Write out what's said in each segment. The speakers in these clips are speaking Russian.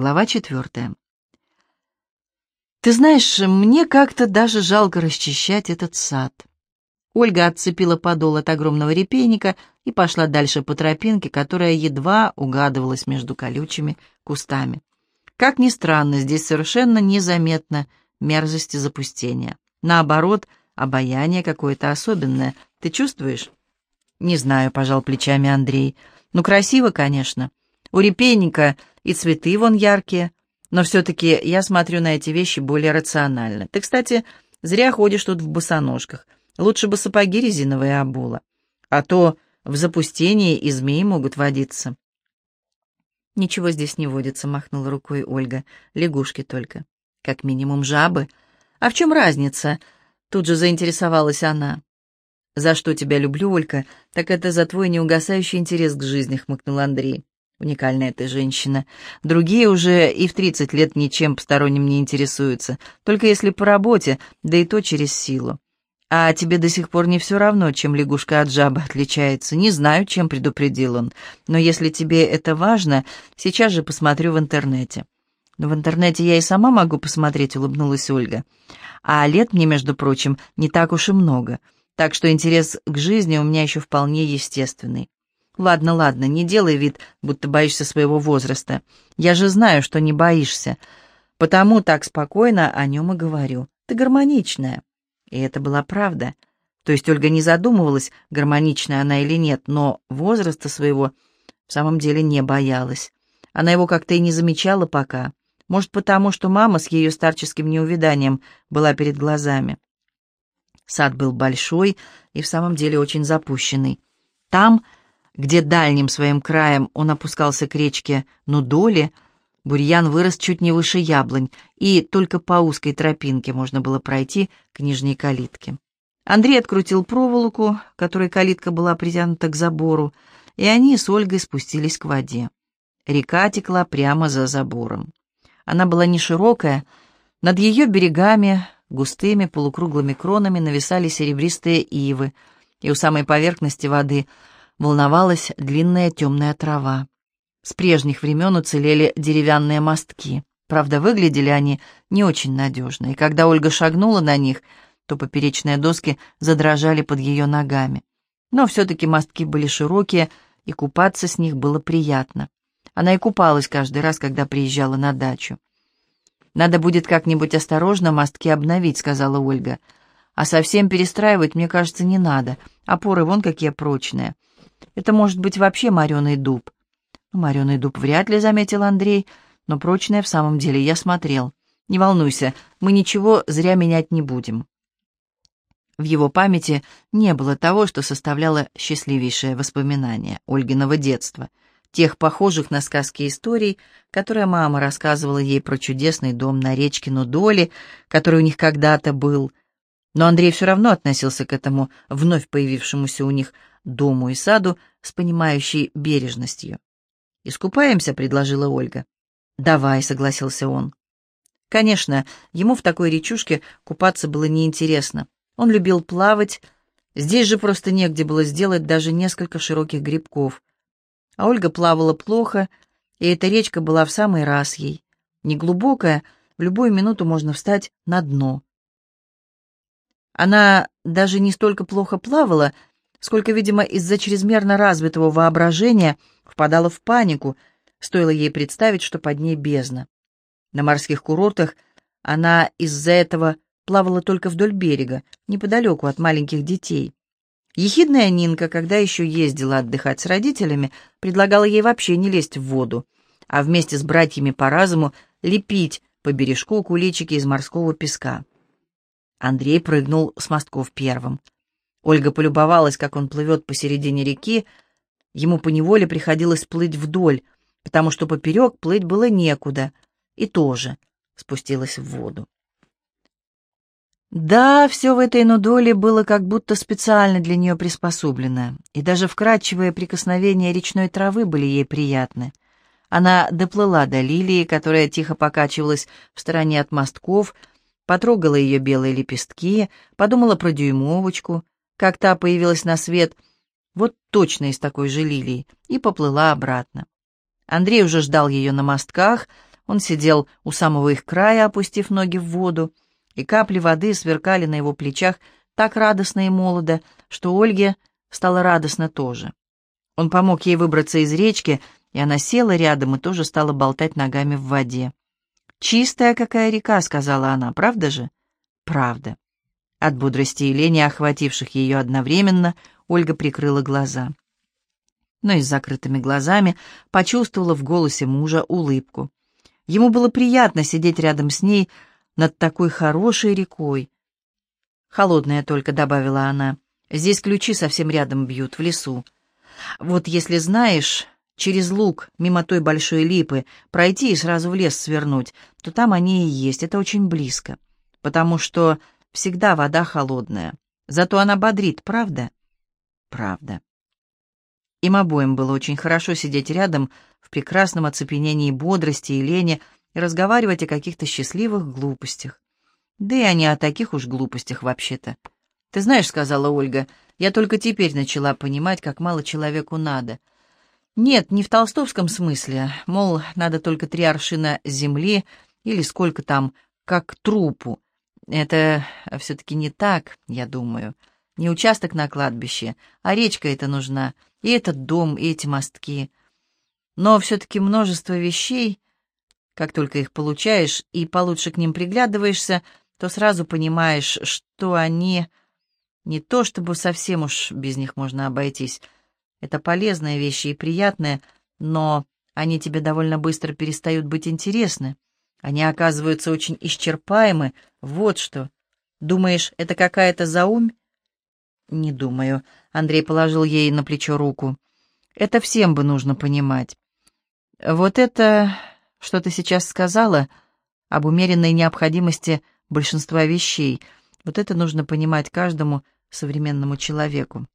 Глава четвертая. «Ты знаешь, мне как-то даже жалко расчищать этот сад». Ольга отцепила подол от огромного репейника и пошла дальше по тропинке, которая едва угадывалась между колючими кустами. Как ни странно, здесь совершенно незаметно мерзости запустения. Наоборот, обаяние какое-то особенное. Ты чувствуешь? Не знаю, пожал плечами Андрей. Ну, красиво, конечно. У репейника и цветы вон яркие. Но все-таки я смотрю на эти вещи более рационально. Ты, кстати, зря ходишь тут в босоножках. Лучше бы сапоги резиновые обула. А то в запустении и змеи могут водиться. «Ничего здесь не водится», — махнула рукой Ольга. «Лягушки только. Как минимум жабы. А в чем разница?» Тут же заинтересовалась она. «За что тебя люблю, Олька, так это за твой неугасающий интерес к жизни», — хмыкнул Андрей. «Уникальная ты женщина. Другие уже и в тридцать лет ничем посторонним не интересуются, только если по работе, да и то через силу. А тебе до сих пор не все равно, чем лягушка от жабы отличается. Не знаю, чем предупредил он. Но если тебе это важно, сейчас же посмотрю в интернете. Но в интернете я и сама могу посмотреть, улыбнулась Ольга. А лет мне, между прочим, не так уж и много. Так что интерес к жизни у меня еще вполне естественный. Ладно, ладно, не делай вид, будто боишься своего возраста. Я же знаю, что не боишься. Потому так спокойно о нем и говорю. Ты гармоничная. И это была правда. То есть Ольга не задумывалась, гармоничная она или нет, но возраста своего в самом деле не боялась. Она его как-то и не замечала пока. Может, потому что мама с ее старческим неувиданием была перед глазами. Сад был большой и в самом деле очень запущенный. Там, где дальним своим краем он опускался к речке Нудоли, Бурьян вырос чуть не выше яблонь, и только по узкой тропинке можно было пройти к нижней калитке. Андрей открутил проволоку, которой калитка была притянута к забору, и они с Ольгой спустились к воде. Река текла прямо за забором. Она была не широкая, над ее берегами, густыми полукруглыми кронами нависали серебристые ивы, и у самой поверхности воды волновалась длинная темная трава. С прежних времен уцелели деревянные мостки. Правда, выглядели они не очень надежно, и когда Ольга шагнула на них, то поперечные доски задрожали под ее ногами. Но все-таки мостки были широкие, и купаться с них было приятно. Она и купалась каждый раз, когда приезжала на дачу. «Надо будет как-нибудь осторожно мостки обновить», — сказала Ольга. «А совсем перестраивать, мне кажется, не надо. Опоры вон какие прочные. Это может быть вообще мореный дуб. «Мореный дуб вряд ли», — заметил Андрей, «но прочное в самом деле я смотрел. Не волнуйся, мы ничего зря менять не будем». В его памяти не было того, что составляло счастливейшее воспоминание Ольгиного детства, тех похожих на сказки историй, которые мама рассказывала ей про чудесный дом на речке Нудоли, который у них когда-то был. Но Андрей все равно относился к этому вновь появившемуся у них дому и саду с понимающей бережностью. «Искупаемся», — предложила Ольга. «Давай», — согласился он. Конечно, ему в такой речушке купаться было неинтересно. Он любил плавать, здесь же просто негде было сделать даже несколько широких грибков. А Ольга плавала плохо, и эта речка была в самый раз ей. Неглубокая, в любую минуту можно встать на дно. Она даже не столько плохо плавала, сколько, видимо, из-за чрезмерно развитого воображения впадала в панику, стоило ей представить, что под ней бездна. На морских курортах она из-за этого плавала только вдоль берега, неподалеку от маленьких детей. Ехидная Нинка, когда еще ездила отдыхать с родителями, предлагала ей вообще не лезть в воду, а вместе с братьями по разуму лепить по бережку куличики из морского песка. Андрей прыгнул с мостков первым — Ольга полюбовалась, как он плывет посередине реки. Ему поневоле приходилось плыть вдоль, потому что поперек плыть было некуда, и тоже спустилась в воду. Да, все в этой нудоле было как будто специально для нее приспособлено, и даже вкрадчивые прикосновения речной травы были ей приятны. Она доплыла до лилии, которая тихо покачивалась в стороне от мостков, потрогала ее белые лепестки, подумала про дюймовочку — как та появилась на свет, вот точно из такой же лилии, и поплыла обратно. Андрей уже ждал ее на мостках, Он сидел у самого их края, опустив ноги в воду, и капли воды сверкали на его плечах так радостно и молодо, что Ольге стало радостно тоже. Он помог ей выбраться из речки, и она села рядом и тоже стала болтать ногами в воде. «Чистая какая река», — сказала она, — «правда же?» «Правда». От бодрости и лени, охвативших ее одновременно, Ольга прикрыла глаза. Но и с закрытыми глазами почувствовала в голосе мужа улыбку. Ему было приятно сидеть рядом с ней над такой хорошей рекой. «Холодная только», — добавила она. «Здесь ключи совсем рядом бьют, в лесу. Вот если знаешь, через луг, мимо той большой липы, пройти и сразу в лес свернуть, то там они и есть, это очень близко. Потому что всегда вода холодная. Зато она бодрит, правда?» «Правда». Им обоим было очень хорошо сидеть рядом в прекрасном оцепенении бодрости и лени и разговаривать о каких-то счастливых глупостях. Да и они о таких уж глупостях вообще-то. «Ты знаешь, — сказала Ольга, — я только теперь начала понимать, как мало человеку надо. Нет, не в толстовском смысле, мол, надо только три аршина земли или сколько там, как трупу. Это все-таки не так, я думаю. Не участок на кладбище, а речка эта нужна, и этот дом, и эти мостки. Но все-таки множество вещей, как только их получаешь и получше к ним приглядываешься, то сразу понимаешь, что они не то чтобы совсем уж без них можно обойтись. Это полезные вещи и приятные, но они тебе довольно быстро перестают быть интересны. Они оказываются очень исчерпаемы. Вот что. Думаешь, это какая-то заумь? Не думаю. Андрей положил ей на плечо руку. Это всем бы нужно понимать. Вот это, что ты сейчас сказала, об умеренной необходимости большинства вещей, вот это нужно понимать каждому современному человеку.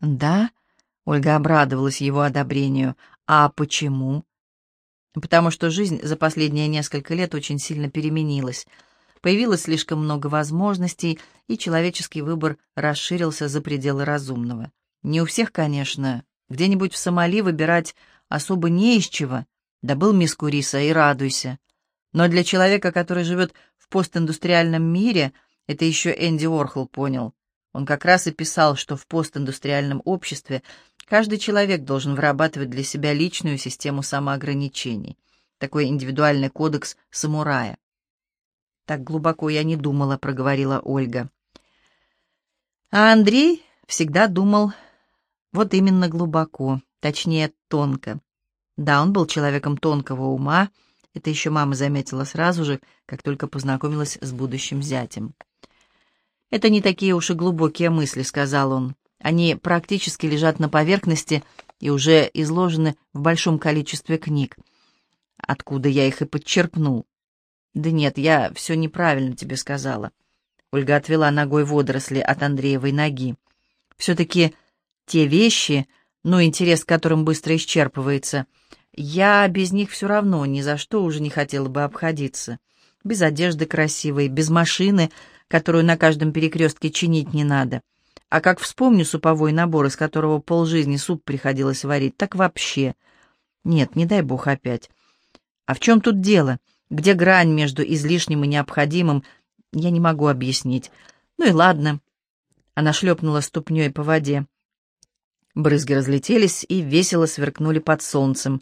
Да, Ольга обрадовалась его одобрению. А почему? Потому что жизнь за последние несколько лет очень сильно переменилась. Появилось слишком много возможностей, и человеческий выбор расширился за пределы разумного. Не у всех, конечно. Где-нибудь в Сомали выбирать особо не из чего. Добыл миску риса и радуйся. Но для человека, который живет в постиндустриальном мире, это еще Энди Уорхол понял. Он как раз и писал, что в постиндустриальном обществе каждый человек должен вырабатывать для себя личную систему самоограничений, такой индивидуальный кодекс самурая. «Так глубоко я не думала», — проговорила Ольга. А Андрей всегда думал вот именно глубоко, точнее, тонко. Да, он был человеком тонкого ума, это еще мама заметила сразу же, как только познакомилась с будущим зятем. «Это не такие уж и глубокие мысли», — сказал он. «Они практически лежат на поверхности и уже изложены в большом количестве книг. Откуда я их и подчеркнул?» «Да нет, я все неправильно тебе сказала». Ольга отвела ногой водоросли от Андреевой ноги. «Все-таки те вещи, ну, интерес к которым быстро исчерпывается, я без них все равно ни за что уже не хотела бы обходиться. Без одежды красивой, без машины, которую на каждом перекрестке чинить не надо. А как вспомню суповой набор, из которого полжизни суп приходилось варить, так вообще. Нет, не дай бог опять. А в чем тут дело? Где грань между излишним и необходимым, я не могу объяснить. Ну и ладно. Она шлепнула ступней по воде. Брызги разлетелись и весело сверкнули под солнцем.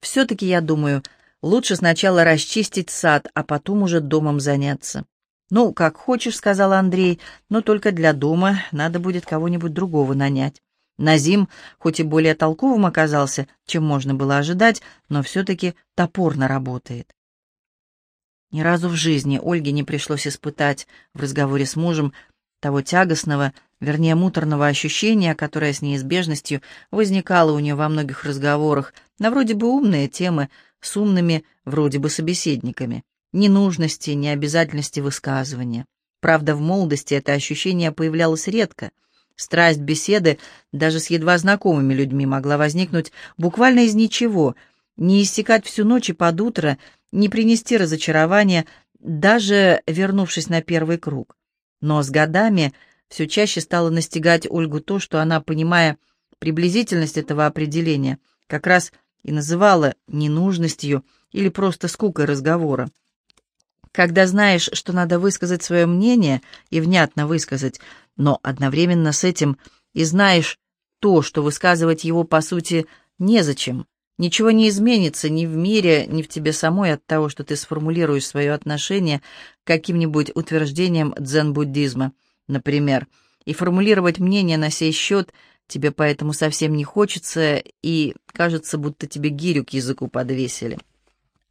Все-таки, я думаю, лучше сначала расчистить сад, а потом уже домом заняться. «Ну, как хочешь», — сказал Андрей, — «но только для дома надо будет кого-нибудь другого нанять». Назим, хоть и более толковым оказался, чем можно было ожидать, но все-таки топорно работает. Ни разу в жизни Ольге не пришлось испытать в разговоре с мужем того тягостного, вернее, муторного ощущения, которое с неизбежностью возникало у нее во многих разговорах, на вроде бы умные темы, с умными вроде бы собеседниками. Ни нужности, ни обязательности высказывания. Правда, в молодости это ощущение появлялось редко. Страсть беседы даже с едва знакомыми людьми могла возникнуть буквально из ничего, не иссякать всю ночь и под утро, не принести разочарования, даже вернувшись на первый круг. Но с годами все чаще стало настигать Ольгу то, что она, понимая приблизительность этого определения, как раз и называла ненужностью или просто скукой разговора. Когда знаешь, что надо высказать свое мнение и внятно высказать, но одновременно с этим и знаешь то, что высказывать его, по сути, незачем, ничего не изменится ни в мире, ни в тебе самой от того, что ты сформулируешь свое отношение к каким-нибудь утверждениям дзен-буддизма, например, и формулировать мнение на сей счет тебе поэтому совсем не хочется, и кажется, будто тебе гирю к языку подвесили.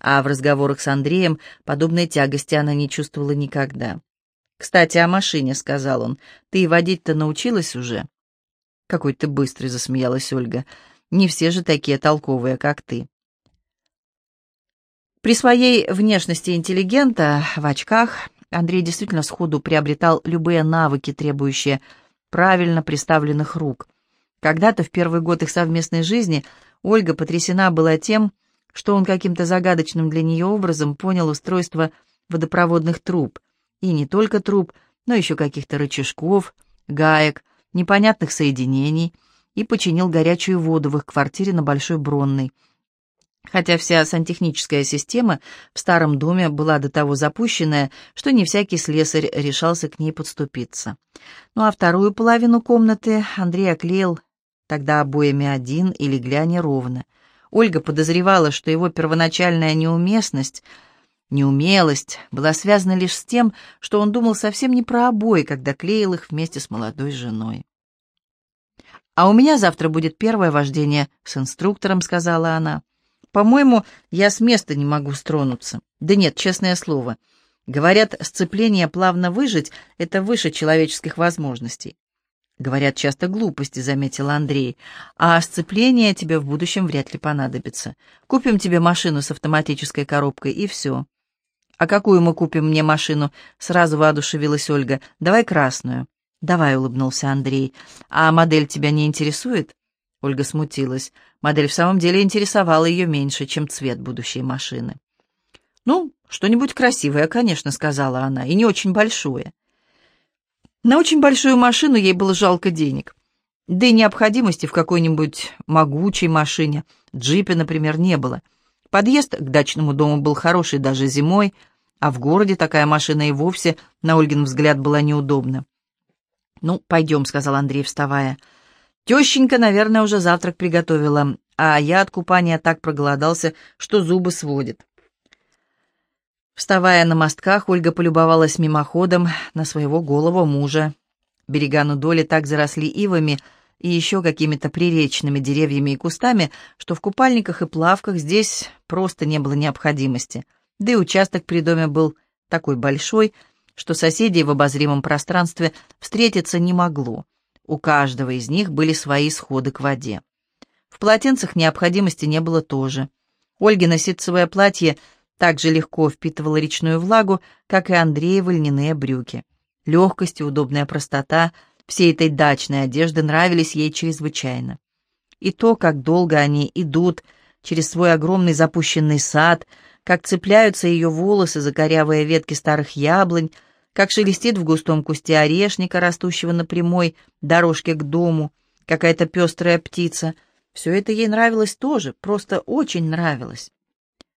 А в разговорах с Андреем подобной тягости она не чувствовала никогда. «Кстати, о машине», — сказал он. «Ты водить-то научилась уже?» «Какой ты быстрый», — засмеялась Ольга. «Не все же такие толковые, как ты». При своей внешности интеллигента, в очках, Андрей действительно сходу приобретал любые навыки, требующие правильно приставленных рук. Когда-то, в первый год их совместной жизни, Ольга потрясена была тем, что он каким-то загадочным для нее образом понял устройство водопроводных труб. И не только труб, но еще каких-то рычажков, гаек, непонятных соединений, и починил горячую воду в их квартире на Большой Бронной. Хотя вся сантехническая система в старом доме была до того запущенная, что не всякий слесарь решался к ней подступиться. Ну а вторую половину комнаты Андрей оклеил тогда обоями один и легли они ровно. Ольга подозревала, что его первоначальная неуместность, неумелость была связана лишь с тем, что он думал совсем не про обои, когда клеил их вместе с молодой женой. «А у меня завтра будет первое вождение с инструктором», — сказала она. «По-моему, я с места не могу стронуться. Да нет, честное слово. Говорят, сцепление плавно выжить — это выше человеческих возможностей. «Говорят часто глупости», — заметил Андрей. «А сцепление тебе в будущем вряд ли понадобится. Купим тебе машину с автоматической коробкой, и все». «А какую мы купим мне машину?» — сразу воодушевилась Ольга. «Давай красную». «Давай», — улыбнулся Андрей. «А модель тебя не интересует?» Ольга смутилась. Модель в самом деле интересовала ее меньше, чем цвет будущей машины. «Ну, что-нибудь красивое, конечно», — сказала она, — «и не очень большое». На очень большую машину ей было жалко денег. Да и необходимости в какой-нибудь могучей машине, джипе, например, не было. Подъезд к дачному дому был хороший даже зимой, а в городе такая машина и вовсе, на Ольгин взгляд, была неудобна. «Ну, пойдем», — сказал Андрей, вставая. «Тещенька, наверное, уже завтрак приготовила, а я от купания так проголодался, что зубы сводит». Вставая на мостках, Ольга полюбовалась мимоходом на своего голого мужа. Берега Нудоли так заросли ивами и еще какими-то приречными деревьями и кустами, что в купальниках и плавках здесь просто не было необходимости. Да и участок при доме был такой большой, что соседей в обозримом пространстве встретиться не могло. У каждого из них были свои сходы к воде. В полотенцах необходимости не было тоже. Ольгино ситцевое платье — так же легко впитывала речную влагу, как и Андреева льняные брюки. Легкость и удобная простота всей этой дачной одежды нравились ей чрезвычайно. И то, как долго они идут через свой огромный запущенный сад, как цепляются ее волосы за корявые ветки старых яблонь, как шелестит в густом кусте орешника, растущего на прямой дорожке к дому, какая-то пестрая птица. Все это ей нравилось тоже, просто очень нравилось.